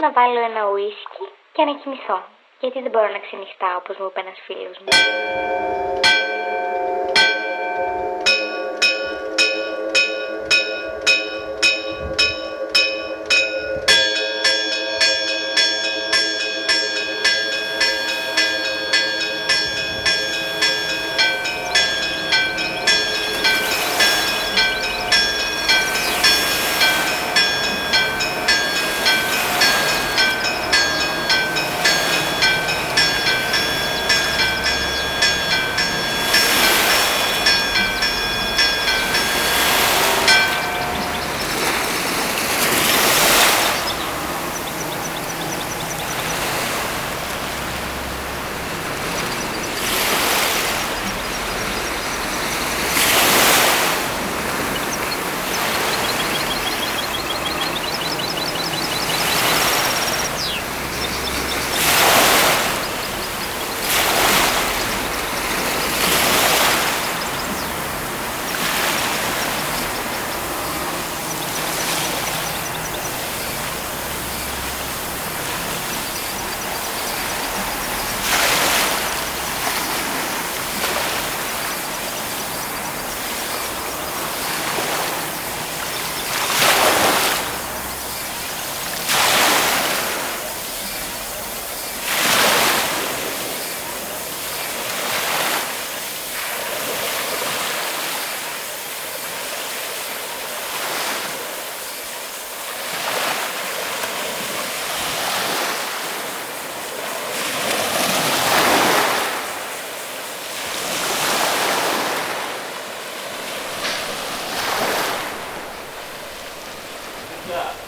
να βάλω ένα ουίσκι και να κοιμηθώ. Γιατί δεν μπορώ να ξενυχτάω όπως μου είπε ένας φίλος μου. Yeah.